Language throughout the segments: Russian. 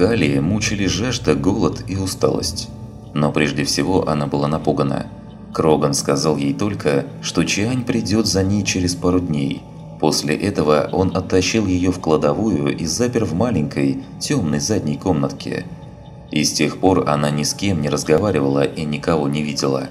Кали мучили жажда, голод и усталость. Но прежде всего она была напугана. Кроган сказал ей только, что Чиань придет за ней через пару дней. После этого он оттащил ее в кладовую и запер в маленькой, темной задней комнатке. И с тех пор она ни с кем не разговаривала и никого не видела.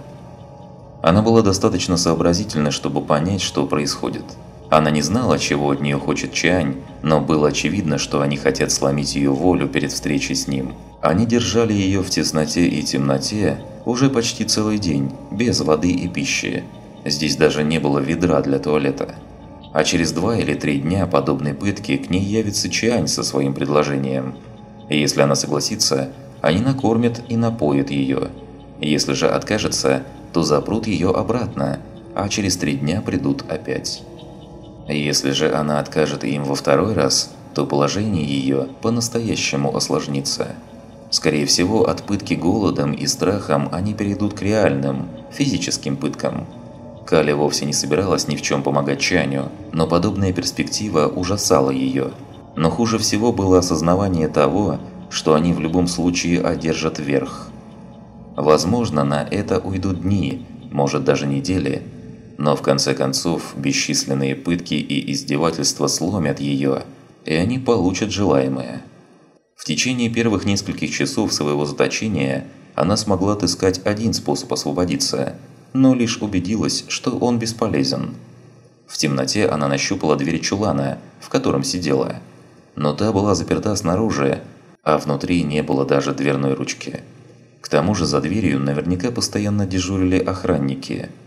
Она была достаточно сообразительна, чтобы понять, что происходит. Она не знала, чего от нее хочет Чань, но было очевидно, что они хотят сломить ее волю перед встречей с ним. Они держали ее в тесноте и темноте уже почти целый день, без воды и пищи. Здесь даже не было ведра для туалета. А через два или три дня подобной пытки к ней явится Чань со своим предложением. Если она согласится, они накормят и напоят ее. Если же откажется, то запрут ее обратно, а через три дня придут опять. Если же она откажет им во второй раз, то положение ее по-настоящему осложнится. Скорее всего, от пытки голодом и страхом они перейдут к реальным, физическим пыткам. Кали вовсе не собиралась ни в чем помогать Чаню, но подобная перспектива ужасала ее. Но хуже всего было осознавание того, что они в любом случае одержат верх. Возможно, на это уйдут дни, может даже недели, но в конце концов бесчисленные пытки и издевательства сломят ее, и они получат желаемое. В течение первых нескольких часов своего заточения она смогла отыскать один способ освободиться, но лишь убедилась, что он бесполезен. В темноте она нащупала дверь чулана, в котором сидела, но та была заперта снаружи, а внутри не было даже дверной ручки. К тому же за дверью наверняка постоянно дежурили охранники –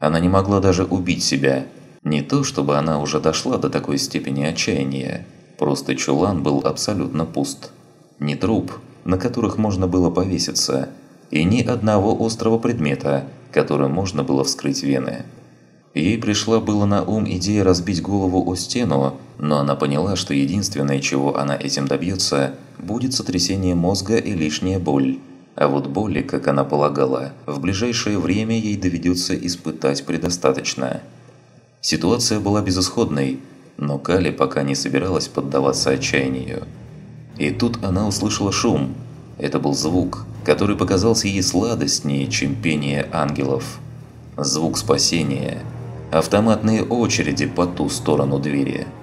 она не могла даже убить себя. Не то, чтобы она уже дошла до такой степени отчаяния. Просто чулан был абсолютно пуст. Ни труп, на которых можно было повеситься, и ни одного острого предмета, которым можно было вскрыть вены. Ей пришла было на ум идея разбить голову о стену, но она поняла, что единственное, чего она этим добьется, будет сотрясение мозга и лишняя боль. А вот боли, как она полагала, в ближайшее время ей доведется испытать предостаточно. Ситуация была безысходной, но Кали пока не собиралась поддаваться отчаянию. И тут она услышала шум. Это был звук, который показался ей сладостнее, чем пение ангелов. Звук спасения. Автоматные очереди по ту сторону двери –